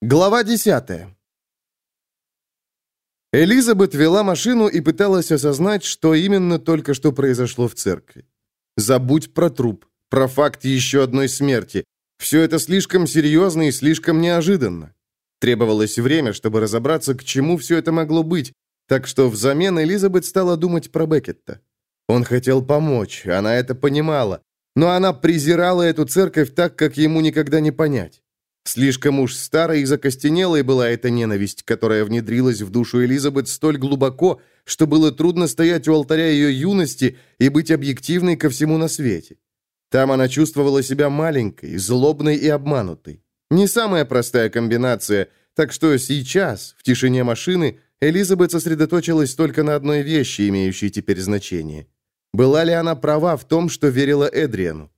Глава 10. Элизабет вела машину и пыталась осознать, что именно только что произошло в церкви. Забудь про труп, про факт еще одной смерти. Все это слишком серьезно и слишком неожиданно. Требовалось время, чтобы разобраться, к чему все это могло быть, так что взамен Элизабет стала думать про Беккетта. Он хотел помочь, она это понимала, но она презирала эту церковь так, как ему никогда не понять. Слишком уж старой и закостенелой была эта ненависть, которая внедрилась в душу Элизабет столь глубоко, что было трудно стоять у алтаря ее юности и быть объективной ко всему на свете. Там она чувствовала себя маленькой, злобной и обманутой. Не самая простая комбинация, так что сейчас, в тишине машины, Элизабет сосредоточилась только на одной вещи, имеющей теперь значение. Была ли она права в том, что верила Эдриану?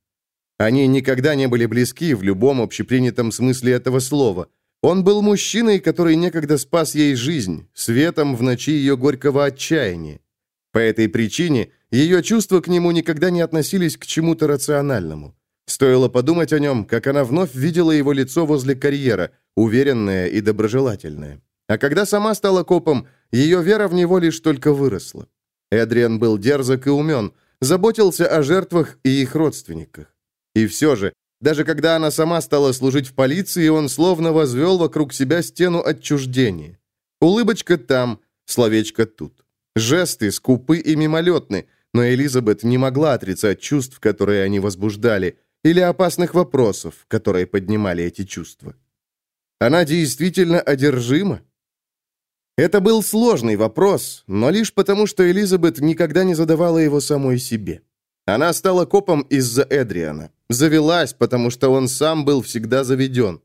Они никогда не были близки в любом общепринятом смысле этого слова. Он был мужчиной, который некогда спас ей жизнь, светом в ночи ее горького отчаяния. По этой причине ее чувства к нему никогда не относились к чему-то рациональному. Стоило подумать о нем, как она вновь видела его лицо возле карьера, уверенное и доброжелательное. А когда сама стала копом, ее вера в него лишь только выросла. Эдриан был дерзок и умен, заботился о жертвах и их родственниках. И все же, даже когда она сама стала служить в полиции, он словно возвел вокруг себя стену отчуждения. Улыбочка там, словечко тут. Жесты скупы и мимолетны, но Элизабет не могла отрицать чувств, которые они возбуждали, или опасных вопросов, которые поднимали эти чувства. Она действительно одержима? Это был сложный вопрос, но лишь потому, что Элизабет никогда не задавала его самой себе. Она стала копом из-за Эдриана. Завелась, потому что он сам был всегда заведен.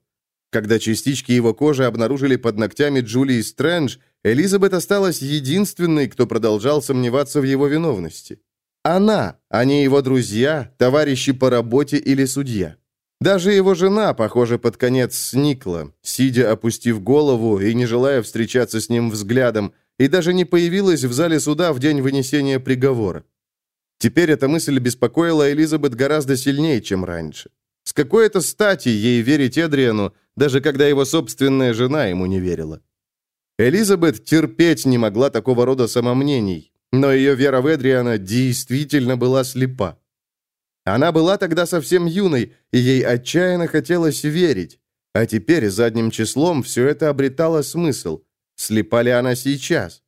Когда частички его кожи обнаружили под ногтями Джулии Стрэндж, Элизабет осталась единственной, кто продолжал сомневаться в его виновности. Она, а не его друзья, товарищи по работе или судья. Даже его жена, похоже, под конец сникла, сидя опустив голову и не желая встречаться с ним взглядом, и даже не появилась в зале суда в день вынесения приговора. Теперь эта мысль беспокоила Элизабет гораздо сильнее, чем раньше. С какой это стати ей верить Эдриану, даже когда его собственная жена ему не верила? Элизабет терпеть не могла такого рода самомнений, но ее вера в Эдриана действительно была слепа. Она была тогда совсем юной, и ей отчаянно хотелось верить, а теперь задним числом все это обретало смысл. Слепа ли она сейчас?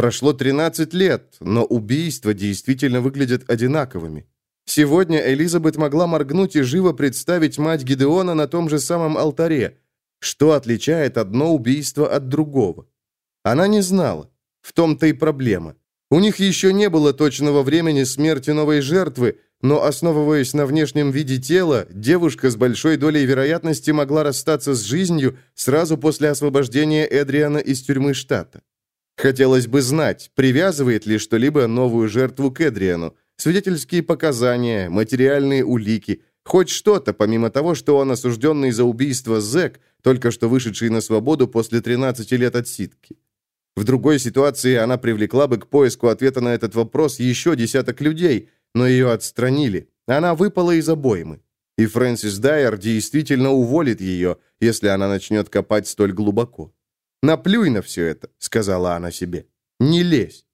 Прошло 13 лет, но убийства действительно выглядят одинаковыми. Сегодня Элизабет могла моргнуть и живо представить мать Гидеона на том же самом алтаре. Что отличает одно убийство от другого? Она не знала. В том-то и проблема. У них еще не было точного времени смерти новой жертвы, но, основываясь на внешнем виде тела, девушка с большой долей вероятности могла расстаться с жизнью сразу после освобождения Эдриана из тюрьмы штата. Хотелось бы знать, привязывает ли что-либо новую жертву к Эдриану, свидетельские показания, материальные улики, хоть что-то, помимо того, что он осужденный за убийство зэк, только что вышедший на свободу после 13 лет отсидки. В другой ситуации она привлекла бы к поиску ответа на этот вопрос еще десяток людей, но ее отстранили. Она выпала из обоймы. И Фрэнсис Дайер действительно уволит ее, если она начнет копать столь глубоко. «Наплюй на все это», — сказала она себе. «Не лезь».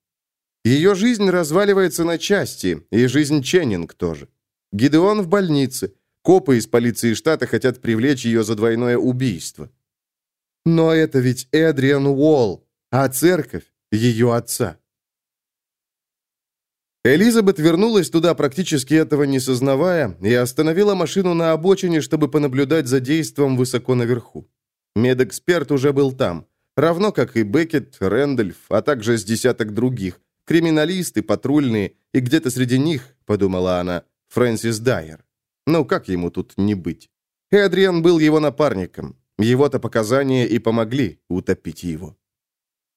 Ее жизнь разваливается на части, и жизнь Ченнинг тоже. Гидеон в больнице. Копы из полиции штата хотят привлечь ее за двойное убийство. Но это ведь Эдриан Уолл, а церковь — ее отца. Элизабет вернулась туда, практически этого не сознавая, и остановила машину на обочине, чтобы понаблюдать за действом высоко наверху. Медэксперт уже был там равно как и Беккет, Рэндольф, а также с десяток других, криминалисты, патрульные, и где-то среди них, подумала она, Фрэнсис Дайер. Ну, как ему тут не быть? Эдриан был его напарником. Его-то показания и помогли утопить его.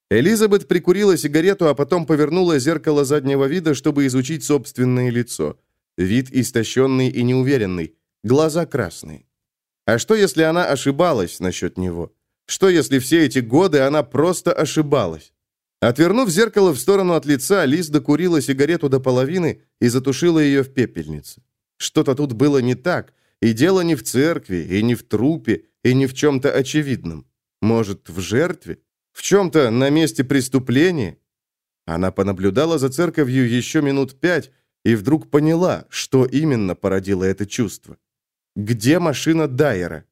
Элизабет прикурила сигарету, а потом повернула зеркало заднего вида, чтобы изучить собственное лицо. Вид истощенный и неуверенный, глаза красные. А что, если она ошибалась насчет него? Что, если все эти годы она просто ошибалась? Отвернув зеркало в сторону от лица, Лиз докурила сигарету до половины и затушила ее в пепельнице. Что-то тут было не так, и дело не в церкви, и не в трупе, и не в чем-то очевидном. Может, в жертве? В чем-то на месте преступления? Она понаблюдала за церковью еще минут пять и вдруг поняла, что именно породило это чувство. Где машина Дайера?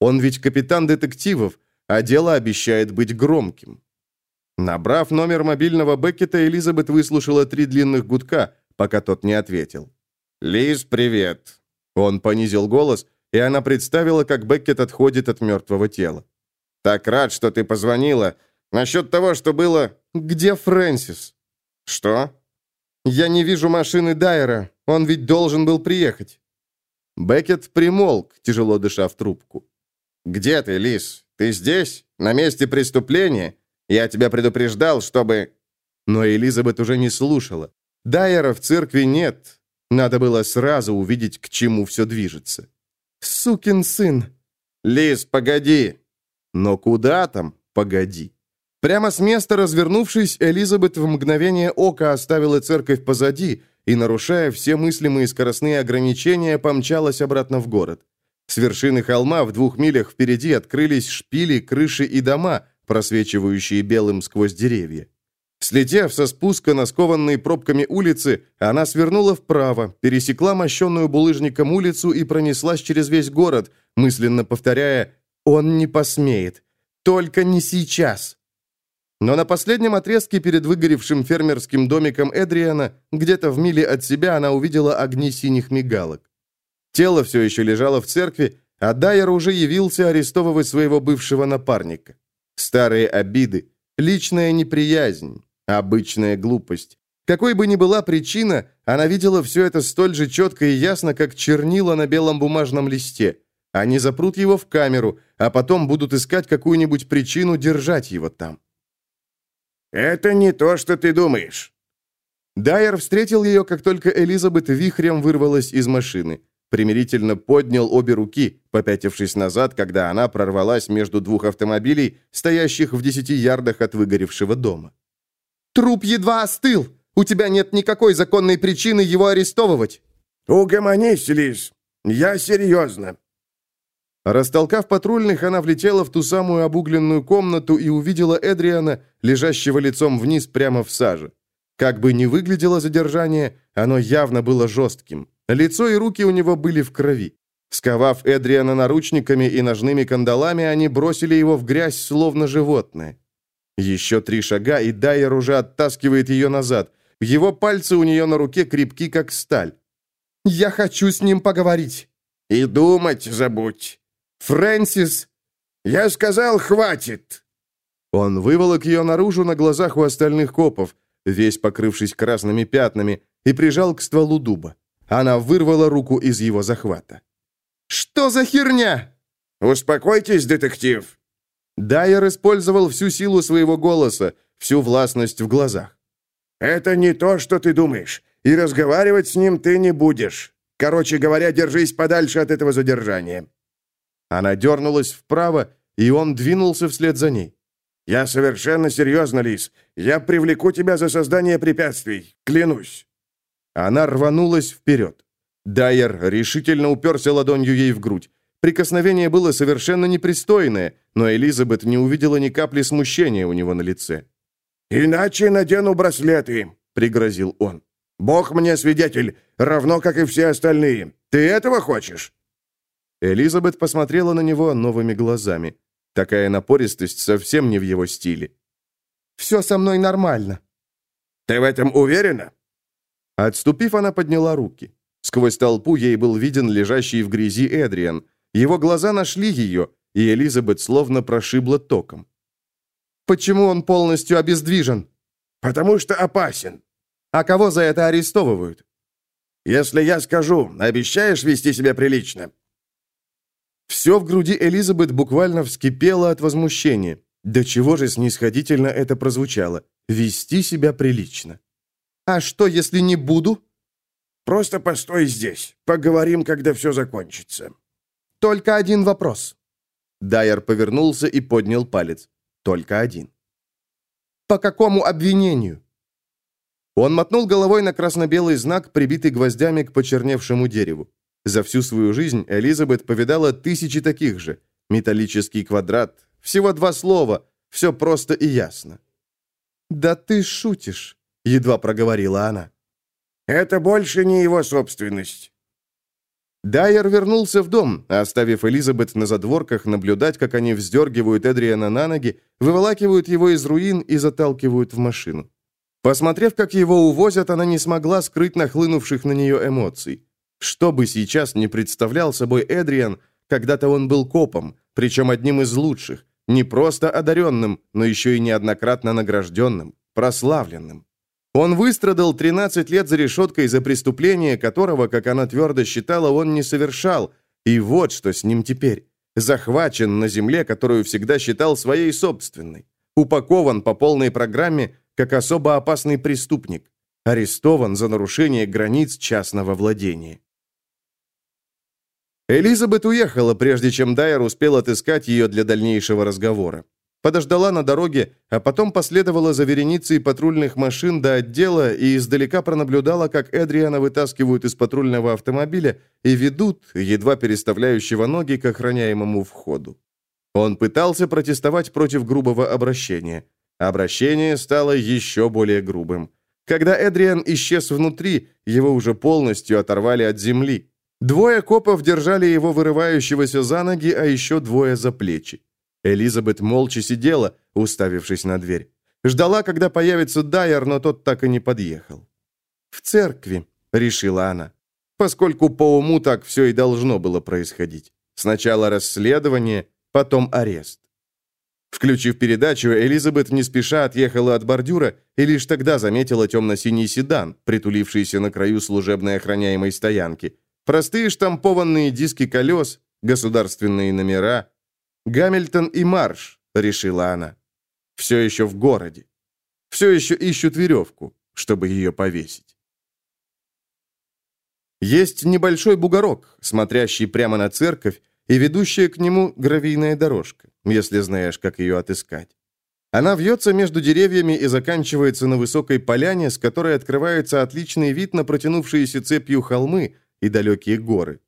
Он ведь капитан детективов, а дело обещает быть громким. Набрав номер мобильного Беккета, Элизабет выслушала три длинных гудка, пока тот не ответил. «Лиз, привет!» Он понизил голос, и она представила, как Беккет отходит от мертвого тела. «Так рад, что ты позвонила. Насчет того, что было...» «Где Фрэнсис?» «Что?» «Я не вижу машины Дайера. Он ведь должен был приехать». Беккет примолк, тяжело дыша в трубку. «Где ты, Лиз? Ты здесь? На месте преступления? Я тебя предупреждал, чтобы...» Но Элизабет уже не слушала. Дайера в церкви нет. Надо было сразу увидеть, к чему все движется. «Сукин сын!» «Лиз, погоди!» «Но куда там? Погоди!» Прямо с места развернувшись, Элизабет в мгновение ока оставила церковь позади и, нарушая все мыслимые скоростные ограничения, помчалась обратно в город. С вершины холма в двух милях впереди открылись шпили, крыши и дома, просвечивающие белым сквозь деревья. Слетев со спуска на скованные пробками улицы, она свернула вправо, пересекла мощенную булыжником улицу и пронеслась через весь город, мысленно повторяя «Он не посмеет! Только не сейчас!» Но на последнем отрезке перед выгоревшим фермерским домиком Эдриана, где-то в миле от себя, она увидела огни синих мигалок. Тело все еще лежало в церкви, а Дайер уже явился арестовывать своего бывшего напарника. Старые обиды, личная неприязнь, обычная глупость. Какой бы ни была причина, она видела все это столь же четко и ясно, как чернила на белом бумажном листе. Они запрут его в камеру, а потом будут искать какую-нибудь причину держать его там. «Это не то, что ты думаешь». Дайер встретил ее, как только Элизабет вихрем вырвалась из машины. Примирительно поднял обе руки, попятившись назад, когда она прорвалась между двух автомобилей, стоящих в десяти ярдах от выгоревшего дома. «Труп едва остыл! У тебя нет никакой законной причины его арестовывать!» «Угомонись, Лиз! Я серьезно!» Растолкав патрульных, она влетела в ту самую обугленную комнату и увидела Эдриана, лежащего лицом вниз прямо в саже. Как бы ни выглядело задержание, оно явно было жестким. Лицо и руки у него были в крови. Сковав Эдриана наручниками и ножными кандалами, они бросили его в грязь, словно животное. Еще три шага, и Дайер уже оттаскивает ее назад. Его пальцы у нее на руке крепки, как сталь. «Я хочу с ним поговорить». «И думать забудь». «Фрэнсис!» «Я сказал, хватит!» Он выволок ее наружу на глазах у остальных копов, весь покрывшись красными пятнами, и прижал к стволу дуба. Она вырвала руку из его захвата. «Что за херня?» «Успокойтесь, детектив!» Дайер использовал всю силу своего голоса, всю властность в глазах. «Это не то, что ты думаешь, и разговаривать с ним ты не будешь. Короче говоря, держись подальше от этого задержания. Она дернулась вправо, и он двинулся вслед за ней. «Я совершенно серьезно, Лис. Я привлеку тебя за создание препятствий. Клянусь». Она рванулась вперед. Дайер решительно уперся ладонью ей в грудь. Прикосновение было совершенно непристойное, но Элизабет не увидела ни капли смущения у него на лице. «Иначе надену браслеты», — пригрозил он. «Бог мне свидетель, равно как и все остальные. Ты этого хочешь?» Элизабет посмотрела на него новыми глазами. Такая напористость совсем не в его стиле. «Все со мной нормально». «Ты в этом уверена?» Отступив, она подняла руки. Сквозь толпу ей был виден лежащий в грязи Эдриан. Его глаза нашли ее, и Элизабет словно прошибла током. «Почему он полностью обездвижен?» «Потому что опасен». «А кого за это арестовывают?» «Если я скажу, обещаешь вести себя прилично?» Все в груди Элизабет буквально вскипело от возмущения. До чего же снисходительно это прозвучало? Вести себя прилично. «А что, если не буду?» «Просто постой здесь. Поговорим, когда все закончится». «Только один вопрос». Дайер повернулся и поднял палец. «Только один». «По какому обвинению?» Он мотнул головой на красно-белый знак, прибитый гвоздями к почерневшему дереву. За всю свою жизнь Элизабет повидала тысячи таких же. Металлический квадрат, Всего два слова. Все просто и ясно». «Да ты шутишь», — едва проговорила она. «Это больше не его собственность». Дайер вернулся в дом, оставив Элизабет на задворках наблюдать, как они вздергивают Эдриана на ноги, выволакивают его из руин и заталкивают в машину. Посмотрев, как его увозят, она не смогла скрыть нахлынувших на нее эмоций. Что бы сейчас не представлял собой Эдриан, когда-то он был копом, причем одним из лучших, не просто одаренным, но еще и неоднократно награжденным, прославленным. Он выстрадал 13 лет за решеткой за преступление, которого, как она твердо считала, он не совершал. И вот что с ним теперь. Захвачен на земле, которую всегда считал своей собственной. Упакован по полной программе, как особо опасный преступник. Арестован за нарушение границ частного владения. Элизабет уехала, прежде чем Дайер успел отыскать ее для дальнейшего разговора подождала на дороге, а потом последовала за вереницей патрульных машин до отдела и издалека пронаблюдала, как Эдриана вытаскивают из патрульного автомобиля и ведут, едва переставляющего ноги, к охраняемому входу. Он пытался протестовать против грубого обращения. Обращение стало еще более грубым. Когда Эдриан исчез внутри, его уже полностью оторвали от земли. Двое копов держали его вырывающегося за ноги, а еще двое за плечи. Элизабет молча сидела, уставившись на дверь. Ждала, когда появится Дайер, но тот так и не подъехал. «В церкви», — решила она, поскольку по уму так все и должно было происходить. Сначала расследование, потом арест. Включив передачу, Элизабет не спеша отъехала от бордюра и лишь тогда заметила темно-синий седан, притулившийся на краю служебной охраняемой стоянки. Простые штампованные диски колес, государственные номера, «Гамильтон и Марш», — решила она. «Все еще в городе. Все еще ищут веревку, чтобы ее повесить». Есть небольшой бугорок, смотрящий прямо на церковь, и ведущая к нему гравийная дорожка, если знаешь, как ее отыскать. Она вьется между деревьями и заканчивается на высокой поляне, с которой открывается отличный вид на протянувшиеся цепью холмы и далекие горы.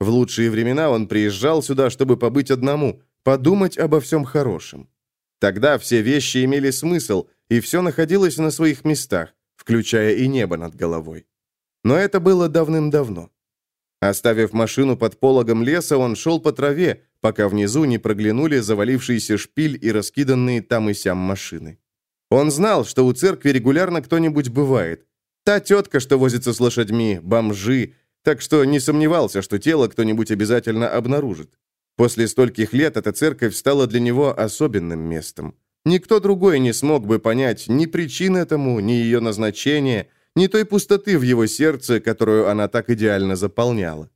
В лучшие времена он приезжал сюда, чтобы побыть одному, подумать обо всем хорошем. Тогда все вещи имели смысл, и все находилось на своих местах, включая и небо над головой. Но это было давным-давно. Оставив машину под пологом леса, он шел по траве, пока внизу не проглянули завалившийся шпиль и раскиданные там и сям машины. Он знал, что у церкви регулярно кто-нибудь бывает. Та тетка, что возится с лошадьми, бомжи, так что не сомневался, что тело кто-нибудь обязательно обнаружит. После стольких лет эта церковь стала для него особенным местом. Никто другой не смог бы понять ни причин этому, ни ее назначения, ни той пустоты в его сердце, которую она так идеально заполняла.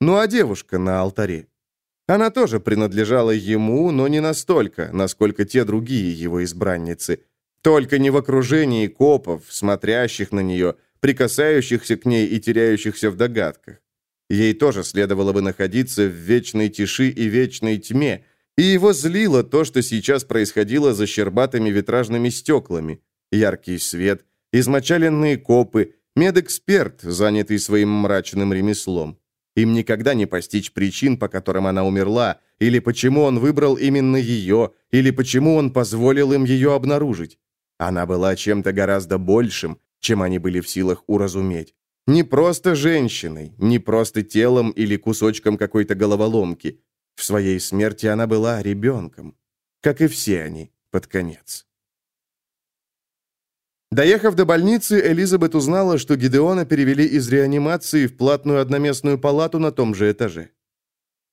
Ну а девушка на алтаре? Она тоже принадлежала ему, но не настолько, насколько те другие его избранницы. Только не в окружении копов, смотрящих на нее, прикасающихся к ней и теряющихся в догадках. Ей тоже следовало бы находиться в вечной тиши и вечной тьме, и его злило то, что сейчас происходило за щербатыми витражными стеклами. Яркий свет, измочаленные копы, медэксперт, занятый своим мрачным ремеслом. Им никогда не постичь причин, по которым она умерла, или почему он выбрал именно ее, или почему он позволил им ее обнаружить. Она была чем-то гораздо большим, чем они были в силах уразуметь. Не просто женщиной, не просто телом или кусочком какой-то головоломки. В своей смерти она была ребенком, как и все они под конец. Доехав до больницы, Элизабет узнала, что Гидеона перевели из реанимации в платную одноместную палату на том же этаже.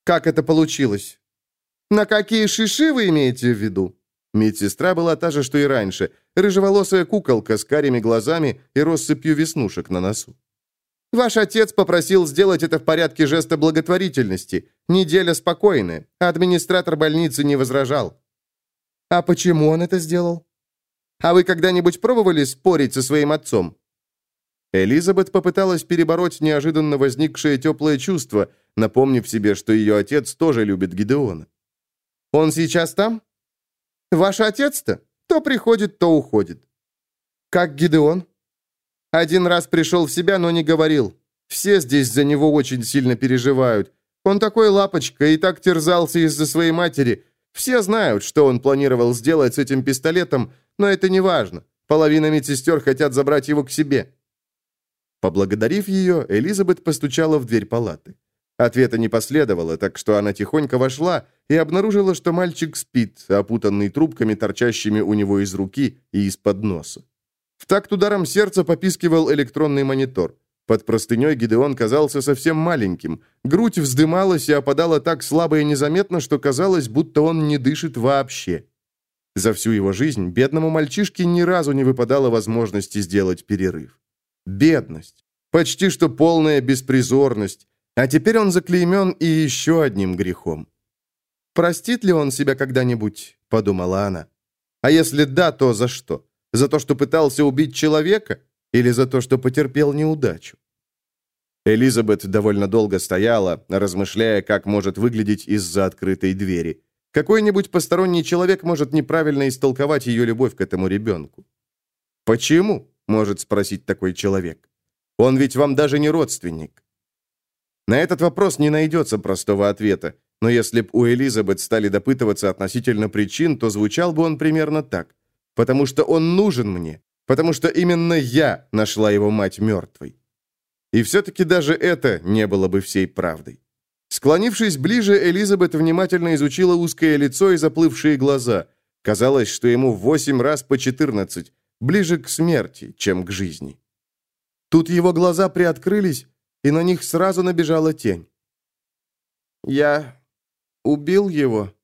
«Как это получилось?» «На какие шиши вы имеете в виду?» Медсестра была та же, что и раньше, рыжеволосая куколка с карими глазами и россыпью веснушек на носу. Ваш отец попросил сделать это в порядке жеста благотворительности. Неделя спокойная. Администратор больницы не возражал. А почему он это сделал? А вы когда-нибудь пробовали спорить со своим отцом? Элизабет попыталась перебороть неожиданно возникшее теплое чувство, напомнив себе, что ее отец тоже любит Гидеона. «Он сейчас там?» «Ваш отец-то? То приходит, то уходит». «Как Гидеон?» Один раз пришел в себя, но не говорил. Все здесь за него очень сильно переживают. Он такой лапочка и так терзался из-за своей матери. Все знают, что он планировал сделать с этим пистолетом, но это не важно. Половина медсестер хотят забрать его к себе. Поблагодарив ее, Элизабет постучала в дверь палаты. Ответа не последовало, так что она тихонько вошла и обнаружила, что мальчик спит, опутанный трубками, торчащими у него из руки и из-под носа. В такт ударом сердца попискивал электронный монитор. Под простыней Гидеон казался совсем маленьким. Грудь вздымалась и опадала так слабо и незаметно, что казалось, будто он не дышит вообще. За всю его жизнь бедному мальчишке ни разу не выпадало возможности сделать перерыв. Бедность. Почти что полная беспризорность. А теперь он заклеймен и еще одним грехом. «Простит ли он себя когда-нибудь?» — подумала она. «А если да, то за что? За то, что пытался убить человека? Или за то, что потерпел неудачу?» Элизабет довольно долго стояла, размышляя, как может выглядеть из-за открытой двери. Какой-нибудь посторонний человек может неправильно истолковать ее любовь к этому ребенку. «Почему?» — может спросить такой человек. «Он ведь вам даже не родственник». На этот вопрос не найдется простого ответа, но если б у Элизабет стали допытываться относительно причин, то звучал бы он примерно так. «Потому что он нужен мне, потому что именно я нашла его мать мертвой». И все-таки даже это не было бы всей правдой. Склонившись ближе, Элизабет внимательно изучила узкое лицо и заплывшие глаза. Казалось, что ему восемь раз по четырнадцать, ближе к смерти, чем к жизни. Тут его глаза приоткрылись, и на них сразу набежала тень. «Я убил его?»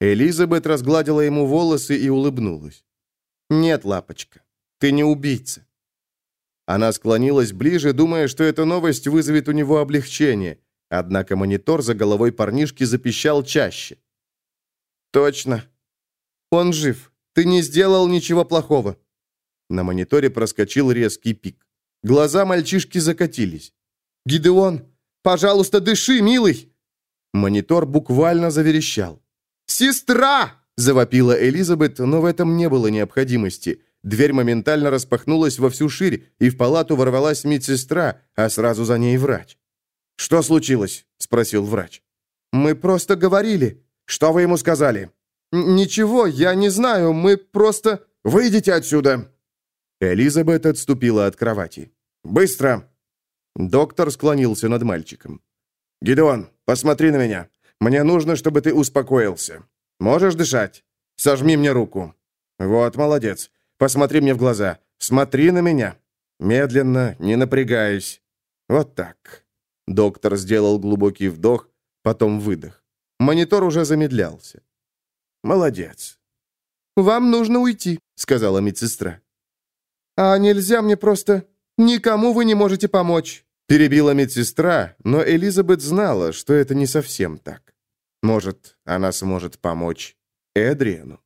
Элизабет разгладила ему волосы и улыбнулась. «Нет, лапочка, ты не убийца». Она склонилась ближе, думая, что эта новость вызовет у него облегчение, однако монитор за головой парнишки запищал чаще. «Точно. Он жив. Ты не сделал ничего плохого». На мониторе проскочил резкий пик. Глаза мальчишки закатились. «Гидеон, пожалуйста, дыши, милый!» Монитор буквально заверещал. «Сестра!» – завопила Элизабет, но в этом не было необходимости. Дверь моментально распахнулась во всю ширь, и в палату ворвалась медсестра, а сразу за ней врач. «Что случилось?» – спросил врач. «Мы просто говорили. Что вы ему сказали?» «Ничего, я не знаю, мы просто...» «Выйдите отсюда!» Элизабет отступила от кровати. «Быстро!» Доктор склонился над мальчиком. «Гидеон, посмотри на меня. Мне нужно, чтобы ты успокоился. Можешь дышать? Сожми мне руку. Вот, молодец. Посмотри мне в глаза. Смотри на меня. Медленно, не напрягаясь. Вот так». Доктор сделал глубокий вдох, потом выдох. Монитор уже замедлялся. «Молодец». «Вам нужно уйти», — сказала медсестра. «А нельзя мне просто... Никому вы не можете помочь». Перебила медсестра, но Элизабет знала, что это не совсем так. Может, она сможет помочь Эдриану.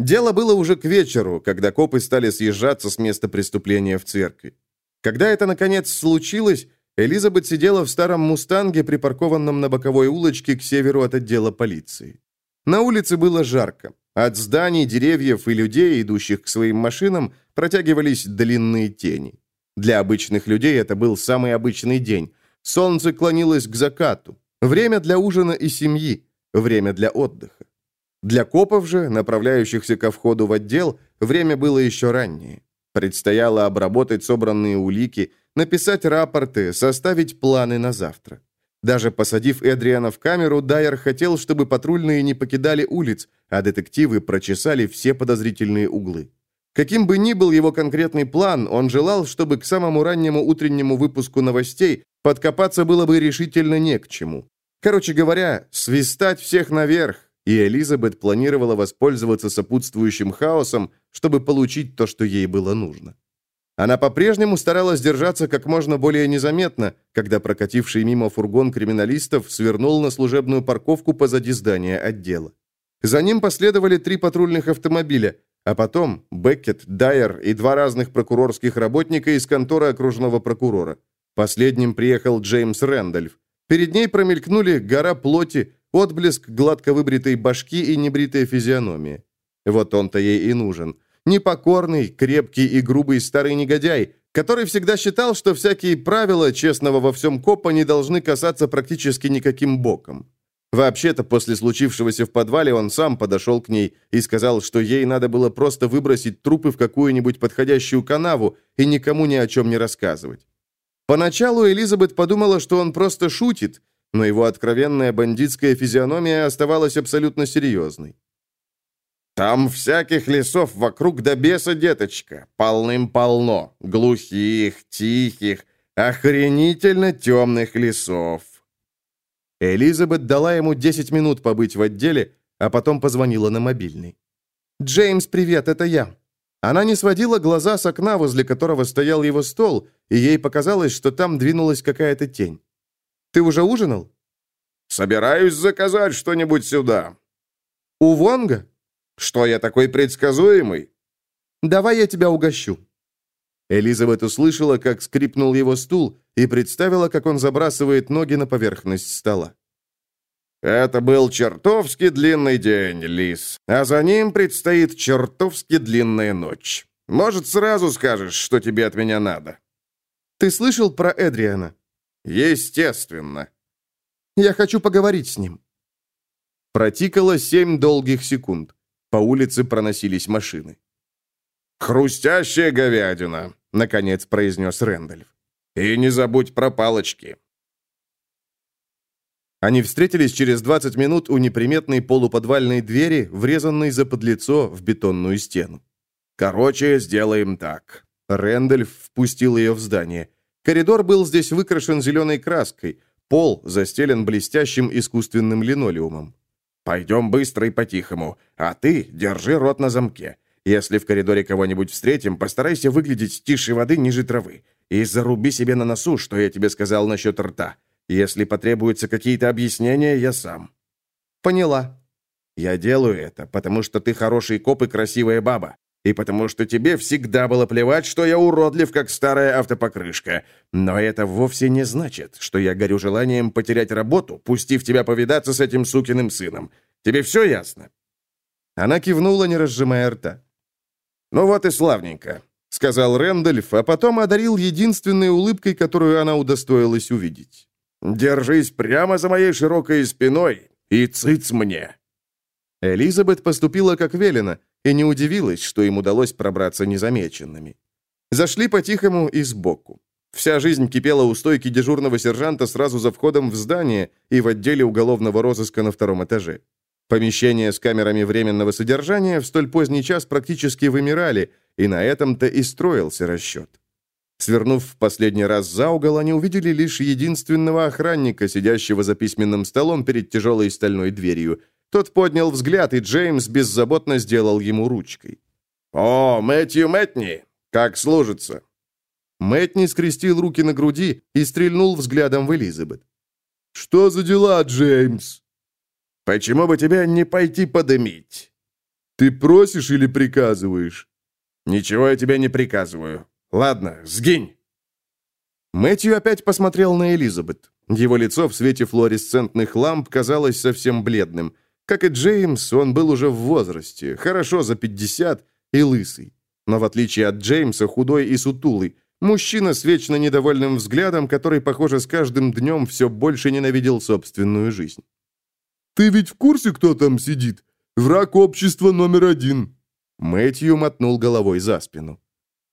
Дело было уже к вечеру, когда копы стали съезжаться с места преступления в церкви. Когда это, наконец, случилось, Элизабет сидела в старом «Мустанге», припаркованном на боковой улочке к северу от отдела полиции. На улице было жарко. От зданий, деревьев и людей, идущих к своим машинам, протягивались длинные тени. Для обычных людей это был самый обычный день. Солнце клонилось к закату. Время для ужина и семьи. Время для отдыха. Для копов же, направляющихся ко входу в отдел, время было еще раннее. Предстояло обработать собранные улики, написать рапорты, составить планы на завтра. Даже посадив Эдриана в камеру, Дайер хотел, чтобы патрульные не покидали улиц, а детективы прочесали все подозрительные углы. Каким бы ни был его конкретный план, он желал, чтобы к самому раннему утреннему выпуску новостей подкопаться было бы решительно не к чему. Короче говоря, свистать всех наверх, и Элизабет планировала воспользоваться сопутствующим хаосом, чтобы получить то, что ей было нужно. Она по-прежнему старалась держаться как можно более незаметно, когда прокативший мимо фургон криминалистов свернул на служебную парковку позади здания отдела. За ним последовали три патрульных автомобиля, а потом Беккет, Дайер и два разных прокурорских работника из конторы окружного прокурора. Последним приехал Джеймс Рэндольф. Перед ней промелькнули гора плоти, отблеск гладко выбритой башки и небритая физиономия. Вот он-то ей и нужен. Непокорный, крепкий и грубый старый негодяй, который всегда считал, что всякие правила честного во всем копа не должны касаться практически никаким боком. Вообще-то, после случившегося в подвале он сам подошел к ней и сказал, что ей надо было просто выбросить трупы в какую-нибудь подходящую канаву и никому ни о чем не рассказывать. Поначалу Элизабет подумала, что он просто шутит, но его откровенная бандитская физиономия оставалась абсолютно серьезной. «Там всяких лесов вокруг до беса, деточка, полным-полно, глухих, тихих, охренительно темных лесов». Элизабет дала ему 10 минут побыть в отделе, а потом позвонила на мобильный. «Джеймс, привет, это я». Она не сводила глаза с окна, возле которого стоял его стол, и ей показалось, что там двинулась какая-то тень. «Ты уже ужинал?» «Собираюсь заказать что-нибудь сюда». «У Вонга?» «Что, я такой предсказуемый?» «Давай я тебя угощу». Элизабет услышала, как скрипнул его стул, и представила, как он забрасывает ноги на поверхность стола. «Это был чертовски длинный день, Лис, а за ним предстоит чертовски длинная ночь. Может, сразу скажешь, что тебе от меня надо?» «Ты слышал про Эдриана?» «Естественно». «Я хочу поговорить с ним». Протикало семь долгих секунд. По улице проносились машины. «Хрустящая говядина», — наконец произнес Рэндальф. «И не забудь про палочки». Они встретились через 20 минут у неприметной полуподвальной двери, врезанной за подлицо в бетонную стену. «Короче, сделаем так». Рэндальф впустил ее в здание. Коридор был здесь выкрашен зеленой краской, пол застелен блестящим искусственным линолеумом. «Пойдем быстро и по-тихому, а ты держи рот на замке. Если в коридоре кого-нибудь встретим, постарайся выглядеть тише воды ниже травы. И заруби себе на носу, что я тебе сказал насчет рта. Если потребуются какие-то объяснения, я сам». «Поняла». «Я делаю это, потому что ты хороший коп и красивая баба. И потому что тебе всегда было плевать, что я уродлив, как старая автопокрышка. Но это вовсе не значит, что я горю желанием потерять работу, пустив тебя повидаться с этим сукиным сыном. Тебе все ясно?» Она кивнула, не разжимая рта. «Ну вот и славненько», — сказал Рэндольф, а потом одарил единственной улыбкой, которую она удостоилась увидеть. «Держись прямо за моей широкой спиной и цыц мне». Элизабет поступила как велено и не удивилась, что им удалось пробраться незамеченными. Зашли по-тихому и сбоку. Вся жизнь кипела у стойки дежурного сержанта сразу за входом в здание и в отделе уголовного розыска на втором этаже. Помещения с камерами временного содержания в столь поздний час практически вымирали, и на этом-то и строился расчет. Свернув в последний раз за угол, они увидели лишь единственного охранника, сидящего за письменным столом перед тяжелой стальной дверью. Тот поднял взгляд, и Джеймс беззаботно сделал ему ручкой. «О, Мэтью Мэтни! Как служится?» Мэтни скрестил руки на груди и стрельнул взглядом в Элизабет. «Что за дела, Джеймс?» Почему бы тебе не пойти подымить?» «Ты просишь или приказываешь?» «Ничего я тебе не приказываю. Ладно, сгинь!» Мэтью опять посмотрел на Элизабет. Его лицо в свете флуоресцентных ламп казалось совсем бледным. Как и Джеймс, он был уже в возрасте, хорошо за 50 и лысый. Но в отличие от Джеймса, худой и сутулый, мужчина с вечно недовольным взглядом, который, похоже, с каждым днем все больше ненавидел собственную жизнь. Ты ведь в курсе, кто там сидит? Враг общества номер один». Мэтью мотнул головой за спину.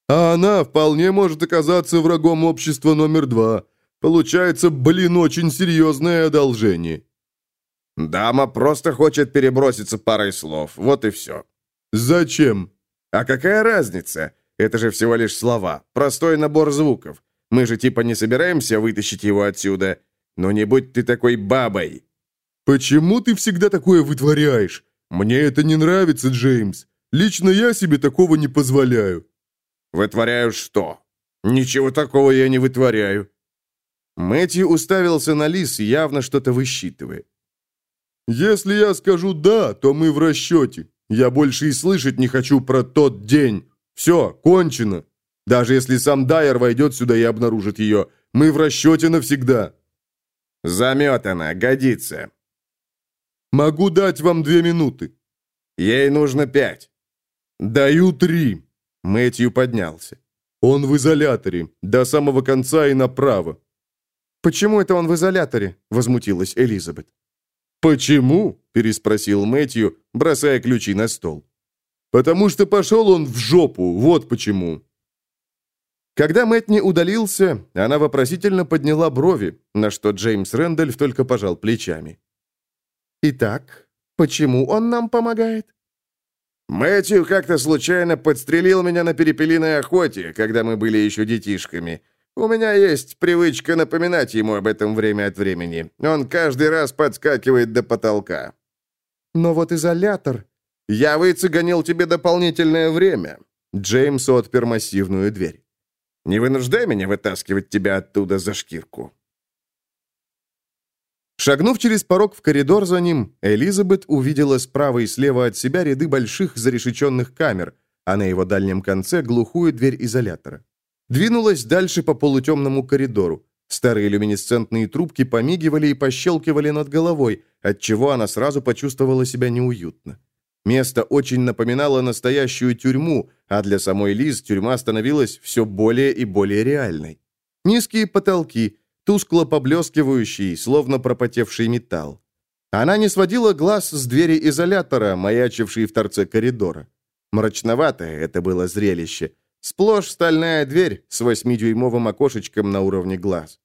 «А она вполне может оказаться врагом общества номер два. Получается, блин, очень серьезное одолжение». «Дама просто хочет переброситься парой слов, вот и все». «Зачем?» «А какая разница? Это же всего лишь слова, простой набор звуков. Мы же типа не собираемся вытащить его отсюда. Но не будь ты такой бабой!» «Почему ты всегда такое вытворяешь? Мне это не нравится, Джеймс. Лично я себе такого не позволяю». «Вытворяю что? Ничего такого я не вытворяю». Мэтью уставился на Лис, явно что-то высчитывая. «Если я скажу «да», то мы в расчете. Я больше и слышать не хочу про тот день. Все, кончено. Даже если сам Дайер войдет сюда и обнаружит ее, мы в расчете навсегда». «Заметано, годится. Могу дать вам две минуты». «Ей нужно пять». «Даю три». Мэтью поднялся. «Он в изоляторе. До самого конца и направо». «Почему это он в изоляторе?» — возмутилась Элизабет. «Почему?» – переспросил Мэтью, бросая ключи на стол. «Потому что пошел он в жопу, вот почему». Когда Мэтни удалился, она вопросительно подняла брови, на что Джеймс Рэндольф только пожал плечами. «Итак, почему он нам помогает?» «Мэтью как-то случайно подстрелил меня на перепелиной охоте, когда мы были еще детишками. У меня есть привычка напоминать ему об этом время от времени. Он каждый раз подскакивает до потолка». «Но вот изолятор...» «Я выцегонил тебе дополнительное время». Джеймс отпер массивную дверь. «Не вынуждай меня вытаскивать тебя оттуда за шкирку». Шагнув через порог в коридор за ним, Элизабет увидела справа и слева от себя ряды больших зарешеченных камер, а на его дальнем конце глухую дверь изолятора. Двинулась дальше по полутемному коридору. Старые люминесцентные трубки помигивали и пощелкивали над головой, отчего она сразу почувствовала себя неуютно. Место очень напоминало настоящую тюрьму, а для самой Лиз тюрьма становилась все более и более реальной. Низкие потолки, тускло поблескивающий, словно пропотевший металл. Она не сводила глаз с двери изолятора, маячившей в торце коридора. Мрачноватое это было зрелище. Сплошь стальная дверь с восьмидюймовым окошечком на уровне глаз.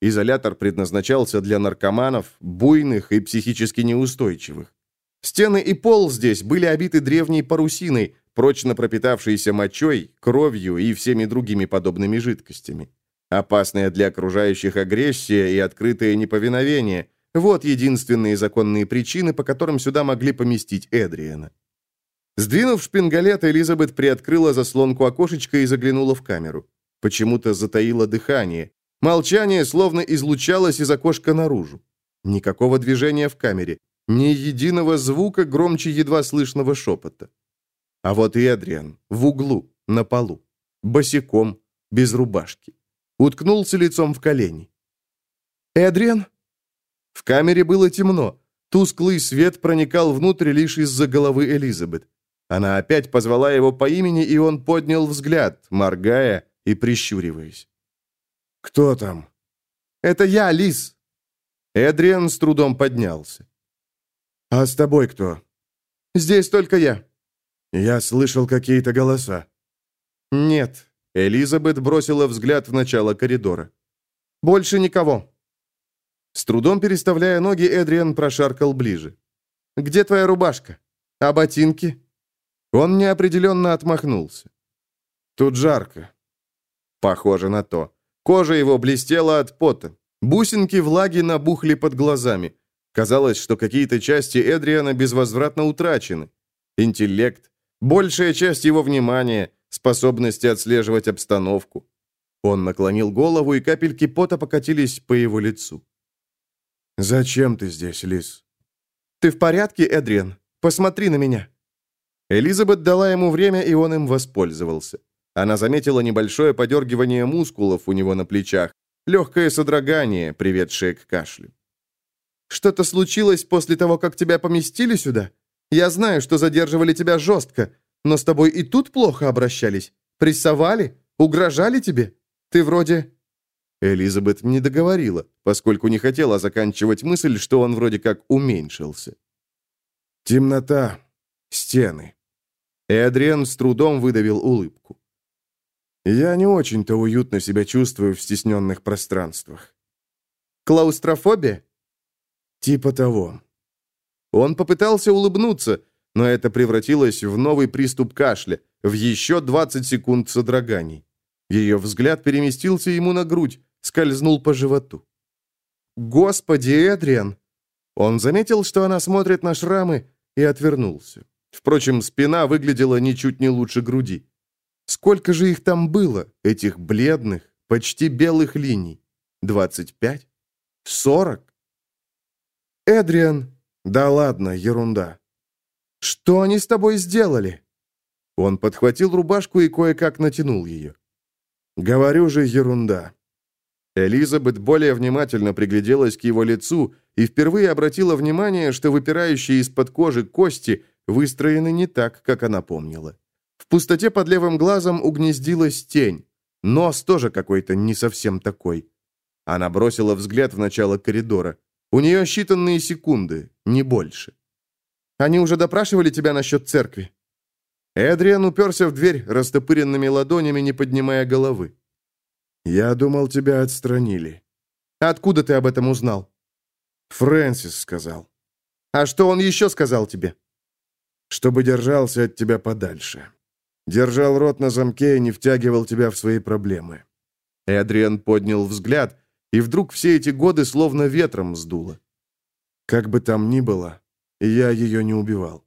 Изолятор предназначался для наркоманов, буйных и психически неустойчивых. Стены и пол здесь были обиты древней парусиной, прочно пропитавшейся мочой, кровью и всеми другими подобными жидкостями. Опасная для окружающих агрессия и открытое неповиновение – вот единственные законные причины, по которым сюда могли поместить Эдриена. Сдвинув шпингалет, Элизабет приоткрыла заслонку окошечка и заглянула в камеру. Почему-то затаило дыхание. Молчание словно излучалось из окошка наружу. Никакого движения в камере. Ни единого звука громче едва слышного шепота. А вот и Эдриан, в углу, на полу. Босиком, без рубашки. Уткнулся лицом в колени. «Эдриан?» В камере было темно. Тусклый свет проникал внутрь лишь из-за головы Элизабет. Она опять позвала его по имени, и он поднял взгляд, моргая и прищуриваясь. «Кто там?» «Это я, Лис!» Эдриан с трудом поднялся. «А с тобой кто?» «Здесь только я». «Я слышал какие-то голоса». «Нет». Элизабет бросила взгляд в начало коридора. «Больше никого». С трудом переставляя ноги, Эдриан прошаркал ближе. «Где твоя рубашка? А ботинки?» Он неопределенно отмахнулся. «Тут жарко». Похоже на то. Кожа его блестела от пота. Бусинки влаги набухли под глазами. Казалось, что какие-то части Эдриана безвозвратно утрачены. Интеллект, большая часть его внимания, способности отслеживать обстановку. Он наклонил голову, и капельки пота покатились по его лицу. «Зачем ты здесь, Лис?» «Ты в порядке, Эдриан? Посмотри на меня». Элизабет дала ему время, и он им воспользовался. Она заметила небольшое подергивание мускулов у него на плечах, легкое содрогание, приведшее к кашлю. «Что-то случилось после того, как тебя поместили сюда? Я знаю, что задерживали тебя жестко, но с тобой и тут плохо обращались. Прессовали? Угрожали тебе? Ты вроде...» Элизабет не договорила, поскольку не хотела заканчивать мысль, что он вроде как уменьшился. «Темнота. Стены. Эдриан с трудом выдавил улыбку. «Я не очень-то уютно себя чувствую в стесненных пространствах». «Клаустрофобия?» «Типа того». Он попытался улыбнуться, но это превратилось в новый приступ кашля, в еще 20 секунд содроганий. Ее взгляд переместился ему на грудь, скользнул по животу. «Господи, Эдриан!» Он заметил, что она смотрит на шрамы, и отвернулся. Впрочем, спина выглядела ничуть не лучше груди. Сколько же их там было, этих бледных, почти белых линий? Двадцать пять? Сорок? Эдриан... Да ладно, ерунда. Что они с тобой сделали? Он подхватил рубашку и кое-как натянул ее. Говорю же, ерунда. Элизабет более внимательно пригляделась к его лицу и впервые обратила внимание, что выпирающие из-под кожи кости выстроены не так, как она помнила. В пустоте под левым глазом угнездилась тень. Нос тоже какой-то не совсем такой. Она бросила взгляд в начало коридора. У нее считанные секунды, не больше. Они уже допрашивали тебя насчет церкви?» Эдриан уперся в дверь растопыренными ладонями, не поднимая головы. «Я думал, тебя отстранили». «Откуда ты об этом узнал?» «Фрэнсис сказал». «А что он еще сказал тебе?» «Чтобы держался от тебя подальше. Держал рот на замке и не втягивал тебя в свои проблемы». Эдриан поднял взгляд, и вдруг все эти годы словно ветром сдуло. «Как бы там ни было, я ее не убивал».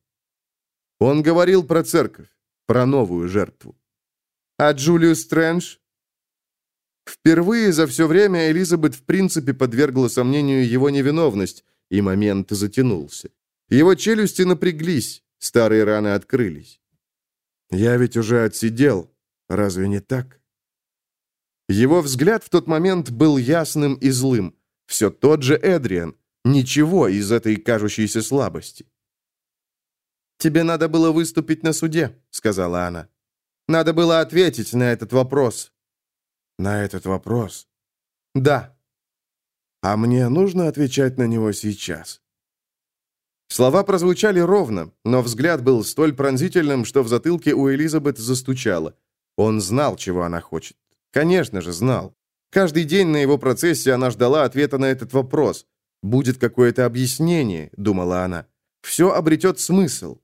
Он говорил про церковь, про новую жертву. А Джулию Стрэндж? Впервые за все время Элизабет в принципе подвергла сомнению его невиновность, и момент затянулся. Его челюсти напряглись, старые раны открылись. «Я ведь уже отсидел, разве не так?» Его взгляд в тот момент был ясным и злым. Все тот же Эдриан. Ничего из этой кажущейся слабости. «Тебе надо было выступить на суде», — сказала она. «Надо было ответить на этот вопрос». «На этот вопрос?» «Да». «А мне нужно отвечать на него сейчас?» Слова прозвучали ровно, но взгляд был столь пронзительным, что в затылке у Элизабет застучало. Он знал, чего она хочет. Конечно же, знал. Каждый день на его процессе она ждала ответа на этот вопрос. «Будет какое-то объяснение», — думала она. «Все обретет смысл».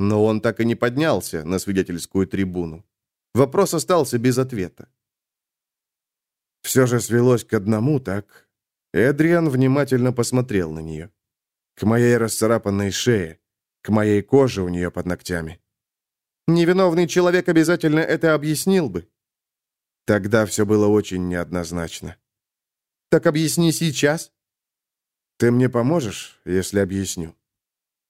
Но он так и не поднялся на свидетельскую трибуну. Вопрос остался без ответа. Все же свелось к одному, так? Эдриан внимательно посмотрел на нее. К моей расцарапанной шее, к моей коже у нее под ногтями. Невиновный человек обязательно это объяснил бы. Тогда все было очень неоднозначно. Так объясни сейчас. Ты мне поможешь, если объясню?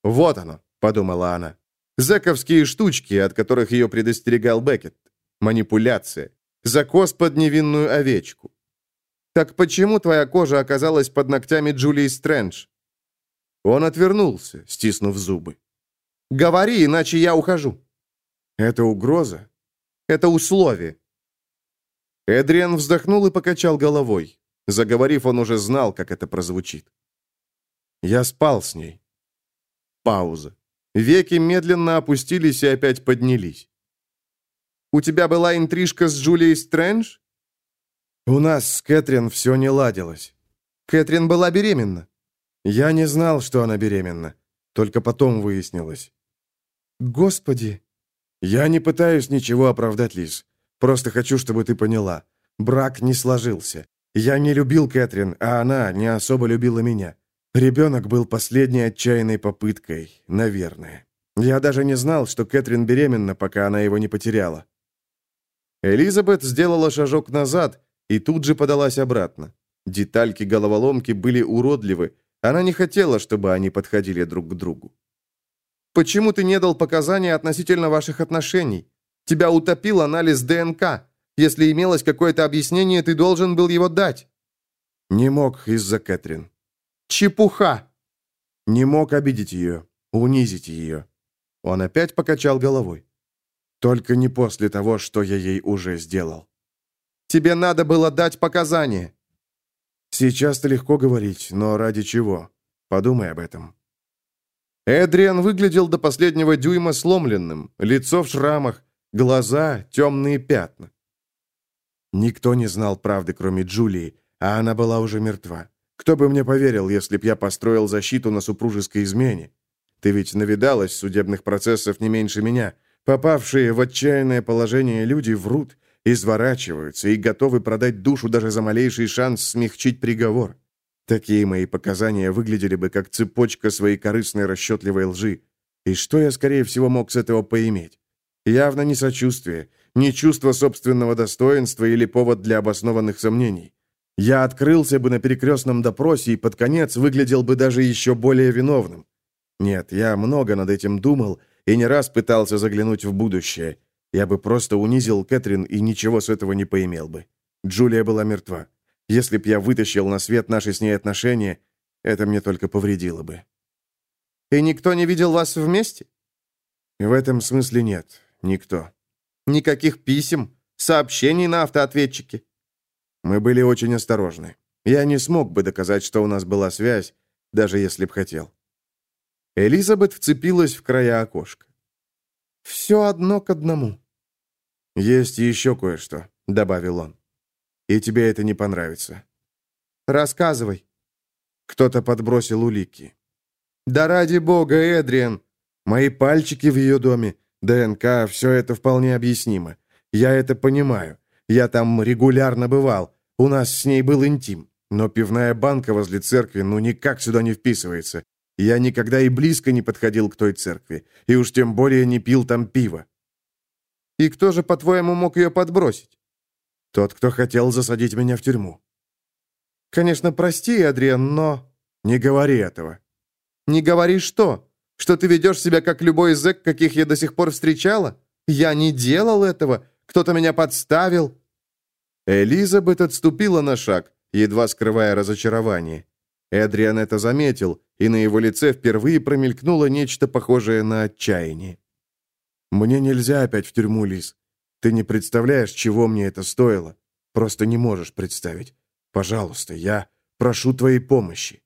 Вот оно, подумала она. Зэковские штучки, от которых ее предостерегал Беккет. Манипуляция. Закос под невинную овечку. Так почему твоя кожа оказалась под ногтями Джулии Стрэндж? Он отвернулся, стиснув зубы. «Говори, иначе я ухожу». «Это угроза?» «Это условие». Эдриан вздохнул и покачал головой. Заговорив, он уже знал, как это прозвучит. «Я спал с ней». Пауза. Веки медленно опустились и опять поднялись. «У тебя была интрижка с Джулией Стрэндж?» «У нас с Кэтрин все не ладилось». «Кэтрин была беременна». «Я не знал, что она беременна. Только потом выяснилось». «Господи!» «Я не пытаюсь ничего оправдать, Лиз. Просто хочу, чтобы ты поняла. Брак не сложился. Я не любил Кэтрин, а она не особо любила меня. Ребенок был последней отчаянной попыткой, наверное. Я даже не знал, что Кэтрин беременна, пока она его не потеряла. Элизабет сделала шажок назад и тут же подалась обратно. Детальки головоломки были уродливы. Она не хотела, чтобы они подходили друг к другу. «Почему ты не дал показания относительно ваших отношений? Тебя утопил анализ ДНК. Если имелось какое-то объяснение, ты должен был его дать». «Не мог из-за Кэтрин. Чепуха!» Не мог обидеть ее, унизить ее. Он опять покачал головой. Только не после того, что я ей уже сделал. Тебе надо было дать показания. Сейчас-то легко говорить, но ради чего? Подумай об этом. Эдриан выглядел до последнего дюйма сломленным, лицо в шрамах, глаза — темные пятна. Никто не знал правды, кроме Джулии, а она была уже мертва. Кто бы мне поверил, если б я построил защиту на супружеской измене? Ты ведь навидалась судебных процессов не меньше меня. Попавшие в отчаянное положение люди врут, изворачиваются и готовы продать душу даже за малейший шанс смягчить приговор. Такие мои показания выглядели бы как цепочка своей корыстной расчетливой лжи. И что я, скорее всего, мог с этого поиметь? Явно не сочувствие, не чувство собственного достоинства или повод для обоснованных сомнений. Я открылся бы на перекрестном допросе и под конец выглядел бы даже еще более виновным. Нет, я много над этим думал и не раз пытался заглянуть в будущее. Я бы просто унизил Кэтрин и ничего с этого не поимел бы. Джулия была мертва. Если б я вытащил на свет наши с ней отношения, это мне только повредило бы. И никто не видел вас вместе? В этом смысле нет, никто. Никаких писем, сообщений на автоответчике? Мы были очень осторожны. Я не смог бы доказать, что у нас была связь, даже если б хотел. Элизабет вцепилась в края окошка. «Все одно к одному». «Есть еще кое-что», — добавил он. «И тебе это не понравится». «Рассказывай». Кто-то подбросил улики. «Да ради бога, Эдриан! Мои пальчики в ее доме, ДНК, все это вполне объяснимо. Я это понимаю. Я там регулярно бывал. У нас с ней был интим. Но пивная банка возле церкви ну никак сюда не вписывается. Я никогда и близко не подходил к той церкви. И уж тем более не пил там пиво. И кто же, по-твоему, мог ее подбросить? Тот, кто хотел засадить меня в тюрьму. Конечно, прости, Адриан, но... Не говори этого. Не говори что? Что ты ведешь себя как любой зэк, каких я до сих пор встречала? Я не делал этого. Кто-то меня подставил. Элизабет отступила на шаг, едва скрывая разочарование. Эдриан это заметил, и на его лице впервые промелькнуло нечто похожее на отчаяние. «Мне нельзя опять в тюрьму, Лиз. Ты не представляешь, чего мне это стоило. Просто не можешь представить. Пожалуйста, я прошу твоей помощи».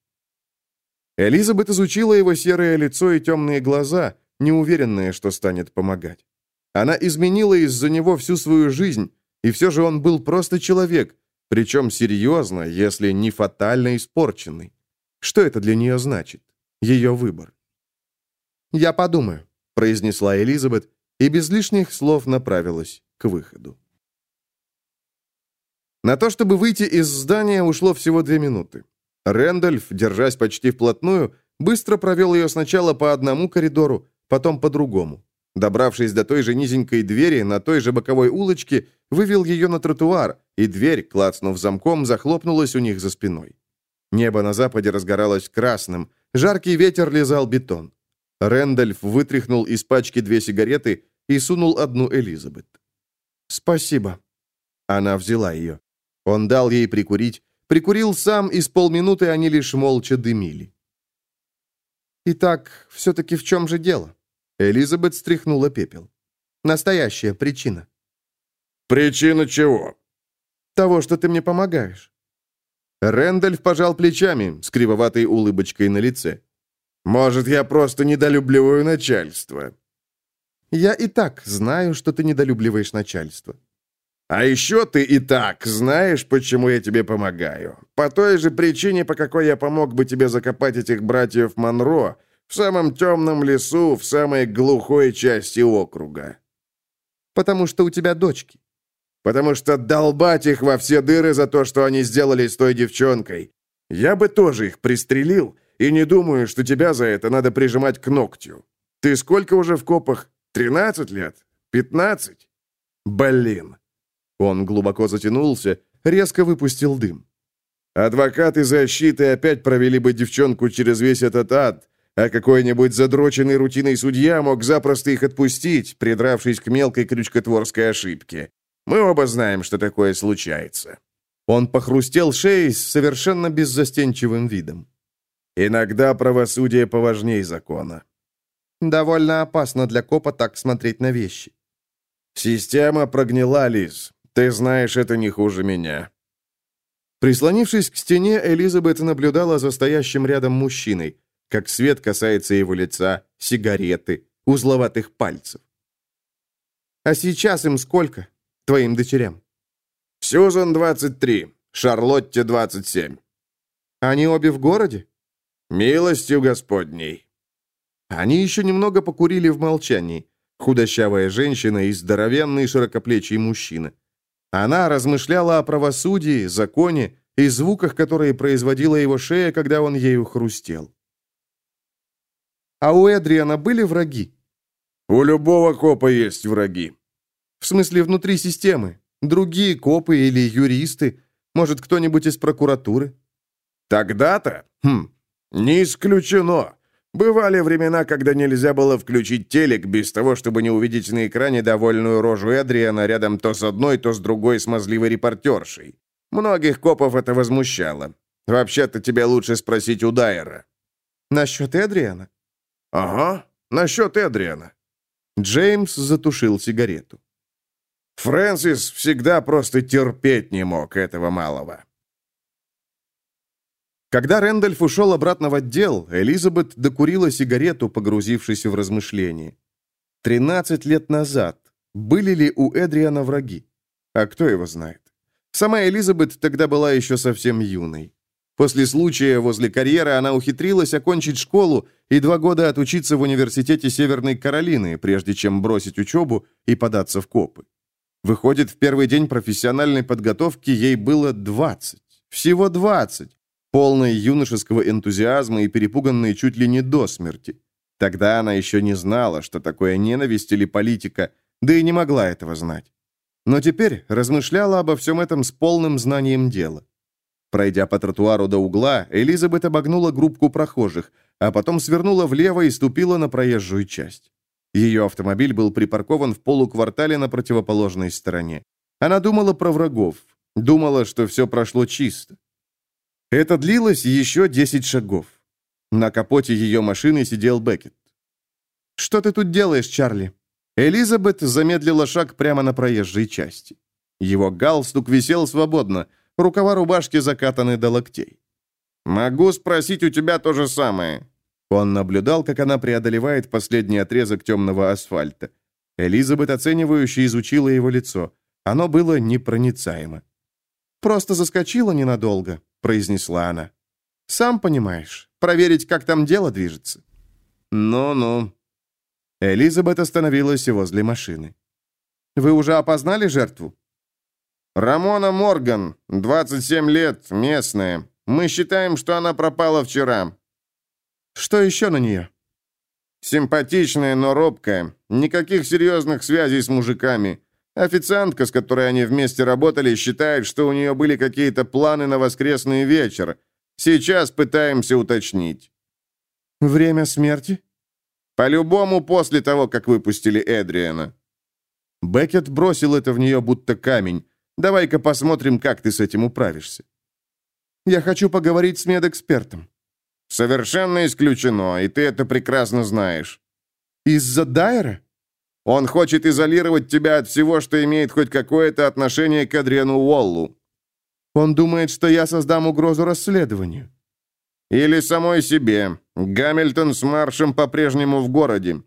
Элизабет изучила его серое лицо и темные глаза, неуверенная, что станет помогать. Она изменила из-за него всю свою жизнь, и все же он был просто человек, причем серьезно, если не фатально испорченный. Что это для нее значит? Ее выбор. «Я подумаю», — произнесла Элизабет, и без лишних слов направилась к выходу. На то, чтобы выйти из здания, ушло всего две минуты. Рэндольф, держась почти вплотную, быстро провел ее сначала по одному коридору, потом по другому. Добравшись до той же низенькой двери на той же боковой улочке, вывел ее на тротуар, и дверь, клацнув замком, захлопнулась у них за спиной. Небо на западе разгоралось красным, жаркий ветер лизал бетон. Рэндольф вытряхнул из пачки две сигареты и сунул одну Элизабет. «Спасибо». Она взяла ее. Он дал ей прикурить, прикурил сам, и с полминуты они лишь молча дымили. «Итак, все-таки в чем же дело?» Элизабет стряхнула пепел. «Настоящая причина». «Причина чего?» «Того, что ты мне помогаешь». Рэндальф пожал плечами с кривоватой улыбочкой на лице. «Может, я просто недолюбливаю начальство?» «Я и так знаю, что ты недолюбливаешь начальство». «А еще ты и так знаешь, почему я тебе помогаю. По той же причине, по какой я помог бы тебе закопать этих братьев Монро в самом темном лесу, в самой глухой части округа». «Потому что у тебя дочки» потому что долбать их во все дыры за то, что они сделали с той девчонкой. Я бы тоже их пристрелил, и не думаю, что тебя за это надо прижимать к ногтю. Ты сколько уже в копах? Тринадцать лет? Пятнадцать? Блин!» Он глубоко затянулся, резко выпустил дым. «Адвокаты защиты опять провели бы девчонку через весь этот ад, а какой-нибудь задроченный рутиной судья мог запросто их отпустить, придравшись к мелкой крючкотворской ошибке. Мы оба знаем, что такое случается». Он похрустел шеей с совершенно беззастенчивым видом. «Иногда правосудие поважнее закона». «Довольно опасно для копа так смотреть на вещи». «Система прогнила, Лиз. Ты знаешь это не хуже меня». Прислонившись к стене, Элизабет наблюдала за стоящим рядом мужчиной, как свет касается его лица, сигареты, узловатых пальцев. «А сейчас им сколько?» твоим дочерям?» «Сьюзан 23, Шарлотте 27». «Они обе в городе?» «Милостью Господней». Они еще немного покурили в молчании. Худощавая женщина и здоровенный широкоплечий мужчина. Она размышляла о правосудии, законе и звуках, которые производила его шея, когда он ею хрустел. «А у Эдриана были враги?» «У любого копа есть враги», в смысле, внутри системы. Другие копы или юристы. Может, кто-нибудь из прокуратуры? Тогда-то? Хм, не исключено. Бывали времена, когда нельзя было включить телек без того, чтобы не увидеть на экране довольную рожу Эдриана рядом то с одной, то с другой смазливой репортершей. Многих копов это возмущало. Вообще-то тебе лучше спросить у Дайера. Насчет Эдриана? Ага, насчет Эдриана. Джеймс затушил сигарету. Фрэнсис всегда просто терпеть не мог этого малого. Когда Рэндольф ушел обратно в отдел, Элизабет докурила сигарету, погрузившись в размышления. Тринадцать лет назад были ли у Эдриана враги? А кто его знает? Сама Элизабет тогда была еще совсем юной. После случая возле карьеры она ухитрилась окончить школу и два года отучиться в университете Северной Каролины, прежде чем бросить учебу и податься в копы. Выходит, в первый день профессиональной подготовки ей было 20. Всего 20. Полной юношеского энтузиазма и перепуганной чуть ли не до смерти. Тогда она еще не знала, что такое ненависть или политика, да и не могла этого знать. Но теперь размышляла обо всем этом с полным знанием дела. Пройдя по тротуару до угла, Элизабет обогнула группку прохожих, а потом свернула влево и ступила на проезжую часть. Ее автомобиль был припаркован в полуквартале на противоположной стороне. Она думала про врагов, думала, что все прошло чисто. Это длилось еще 10 шагов. На капоте ее машины сидел Беккет. «Что ты тут делаешь, Чарли?» Элизабет замедлила шаг прямо на проезжей части. Его галстук висел свободно, рукава рубашки закатаны до локтей. «Могу спросить у тебя то же самое». Он наблюдал, как она преодолевает последний отрезок темного асфальта. Элизабет оценивающе изучила его лицо. Оно было непроницаемо. «Просто заскочила ненадолго», — произнесла она. «Сам понимаешь, проверить, как там дело движется». «Ну-ну», Элизабет остановилась возле машины. «Вы уже опознали жертву?» «Рамона Морган, 27 лет, местная. Мы считаем, что она пропала вчера». «Что еще на нее?» «Симпатичная, но робкая. Никаких серьезных связей с мужиками. Официантка, с которой они вместе работали, считает, что у нее были какие-то планы на воскресный вечер. Сейчас пытаемся уточнить». «Время смерти?» По-любому после того, как выпустили Эдриана. Беккет бросил это в нее будто камень. Давай-ка посмотрим, как ты с этим управишься. Я хочу поговорить с медэкспертом. Совершенно исключено, и ты это прекрасно знаешь. Из-за Дайера? Он хочет изолировать тебя от всего, что имеет хоть какое-то отношение к Адриану Уоллу. Он думает, что я создам угрозу расследованию. Или самой себе. Гамильтон с Маршем по-прежнему в городе.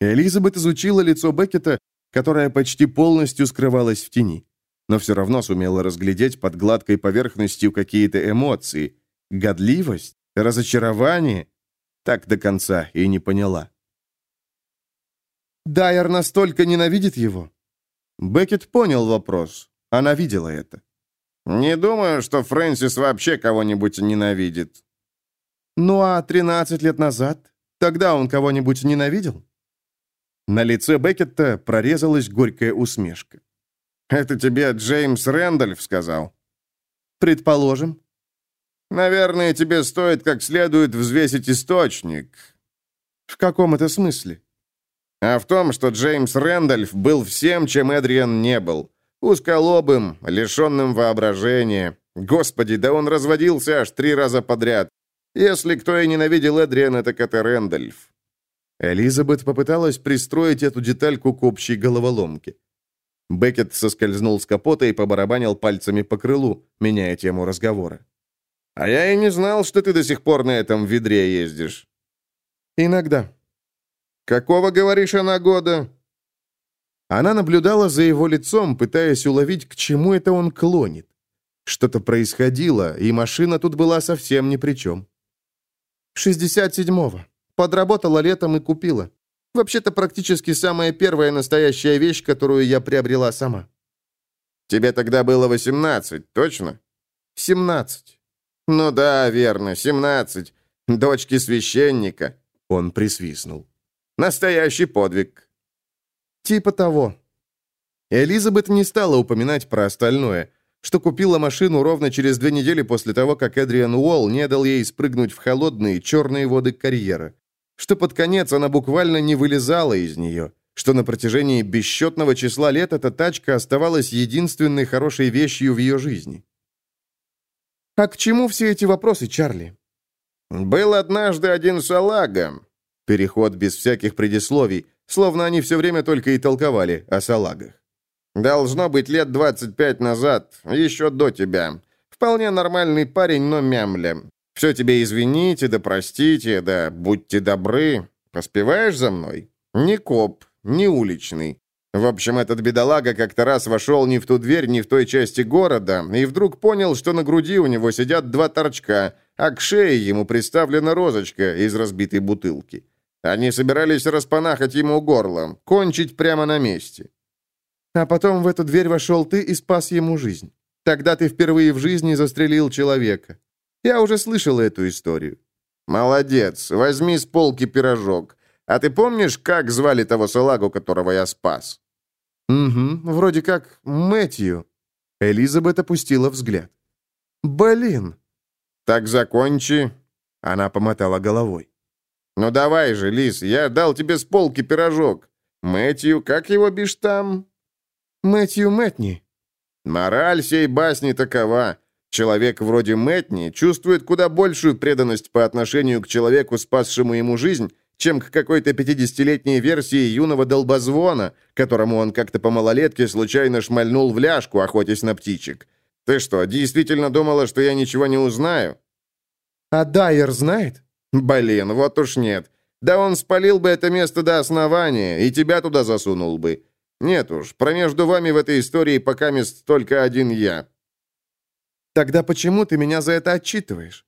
Элизабет изучила лицо Беккета, которое почти полностью скрывалось в тени, но все равно сумела разглядеть под гладкой поверхностью какие-то эмоции. Годливость? Разочарование? Так до конца и не поняла. Дайер настолько ненавидит его? Беккет понял вопрос. Она видела это. «Не думаю, что Фрэнсис вообще кого-нибудь ненавидит». «Ну а 13 лет назад? Тогда он кого-нибудь ненавидел?» На лице Беккетта прорезалась горькая усмешка. «Это тебе Джеймс Рэндольф сказал?» «Предположим». «Наверное, тебе стоит как следует взвесить источник». «В каком это смысле?» «А в том, что Джеймс Рэндольф был всем, чем Эдриан не был. Узколобым, лишенным воображения. Господи, да он разводился аж три раза подряд. Если кто и ненавидел Эдриана, так это Рэндальф. Элизабет попыталась пристроить эту детальку к общей головоломке. Беккет соскользнул с капота и побарабанил пальцами по крылу, меняя тему разговора. «А я и не знал, что ты до сих пор на этом ведре ездишь». «Иногда». «Какого, говоришь, она года?» Она наблюдала за его лицом, пытаясь уловить, к чему это он клонит. Что-то происходило, и машина тут была совсем ни при чем. «Шестьдесят седьмого. Подработала летом и купила. Вообще-то практически самая первая настоящая вещь, которую я приобрела сама». «Тебе тогда было восемнадцать, точно?» «Семнадцать». «Ну да, верно, семнадцать. Дочки священника». Он присвистнул. «Настоящий подвиг». Типа того. Элизабет не стала упоминать про остальное, что купила машину ровно через две недели после того, как Эдриан Уолл не дал ей спрыгнуть в холодные черные воды карьера, что под конец она буквально не вылезала из нее, что на протяжении бесчетного числа лет эта тачка оставалась единственной хорошей вещью в ее жизни. «А к чему все эти вопросы, Чарли?» «Был однажды один салага». Переход без всяких предисловий, Словно они все время только и толковали о салагах. «Должно быть лет 25 назад, еще до тебя. Вполне нормальный парень, но мямля. Все тебе извините, да простите, да будьте добры. Поспеваешь за мной? Не коп, не уличный. В общем, этот бедолага как-то раз вошел не в ту дверь, не в той части города, и вдруг понял, что на груди у него сидят два торчка, а к шее ему приставлена розочка из разбитой бутылки. Они собирались распанахать ему горло, кончить прямо на месте. А потом в эту дверь вошел ты и спас ему жизнь. Тогда ты впервые в жизни застрелил человека. Я уже слышал эту историю. Молодец, возьми с полки пирожок. А ты помнишь, как звали того салагу, которого я спас? Угу, вроде как Мэтью. Элизабет опустила взгляд. Блин. Так закончи. Она помотала головой. «Ну давай же, Лис, я дал тебе с полки пирожок. Мэтью, как его бишь там?» «Мэтью Мэтни». Мораль сей басни такова. Человек вроде Мэтни чувствует куда большую преданность по отношению к человеку, спасшему ему жизнь, чем к какой-то пятидесятилетней версии юного долбозвона, которому он как-то по малолетке случайно шмальнул в ляжку, охотясь на птичек. Ты что, действительно думала, что я ничего не узнаю? А Дайер знает? Блин, вот уж нет. Да он спалил бы это место до основания, и тебя туда засунул бы. Нет уж, промежду вами в этой истории пока мест только один я. Тогда почему ты меня за это отчитываешь?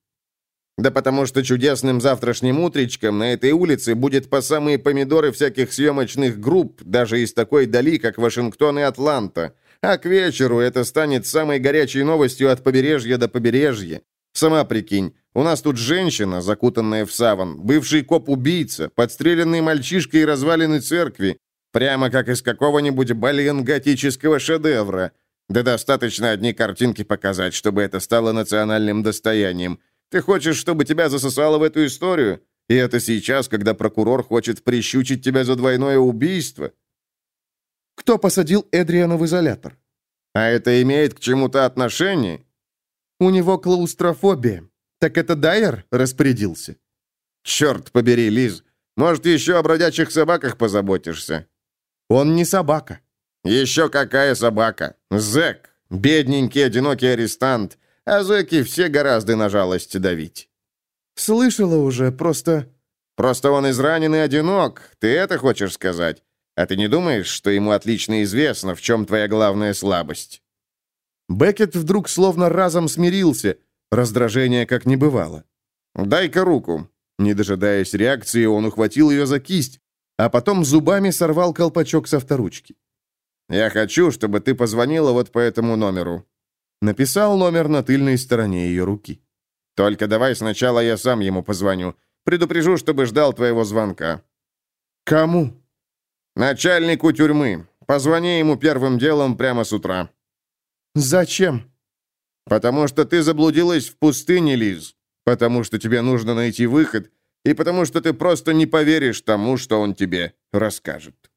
Да потому что чудесным завтрашним утречком на этой улице будет по самые помидоры всяких съемочных групп, даже из такой дали, как Вашингтон и Атланта. А к вечеру это станет самой горячей новостью от побережья до побережья. Сама прикинь, у нас тут женщина, закутанная в саван, бывший коп-убийца, подстреленный мальчишка и развалины церкви, прямо как из какого-нибудь балиен-готического шедевра. Да достаточно одни картинки показать, чтобы это стало национальным достоянием. Ты хочешь, чтобы тебя засосало в эту историю? И это сейчас, когда прокурор хочет прищучить тебя за двойное убийство? Кто посадил Эдриана в изолятор? А это имеет к чему-то отношение? У него клаустрофобия. Так это Дайер распорядился? Черт побери, Лиз. Может, еще о бродячих собаках позаботишься? Он не собака. Еще какая собака? Зэк. Бедненький, одинокий арестант а зэки все гораздо на жалость давить». «Слышала уже, просто...» «Просто он изранен и одинок, ты это хочешь сказать? А ты не думаешь, что ему отлично известно, в чем твоя главная слабость?» Беккет вдруг словно разом смирился, раздражения как не бывало. «Дай-ка руку». Не дожидаясь реакции, он ухватил ее за кисть, а потом зубами сорвал колпачок с авторучки. «Я хочу, чтобы ты позвонила вот по этому номеру. Написал номер на тыльной стороне ее руки. «Только давай сначала я сам ему позвоню. Предупрежу, чтобы ждал твоего звонка». «Кому?» «Начальнику тюрьмы. Позвони ему первым делом прямо с утра». «Зачем?» «Потому что ты заблудилась в пустыне, Лиз. Потому что тебе нужно найти выход. И потому что ты просто не поверишь тому, что он тебе расскажет».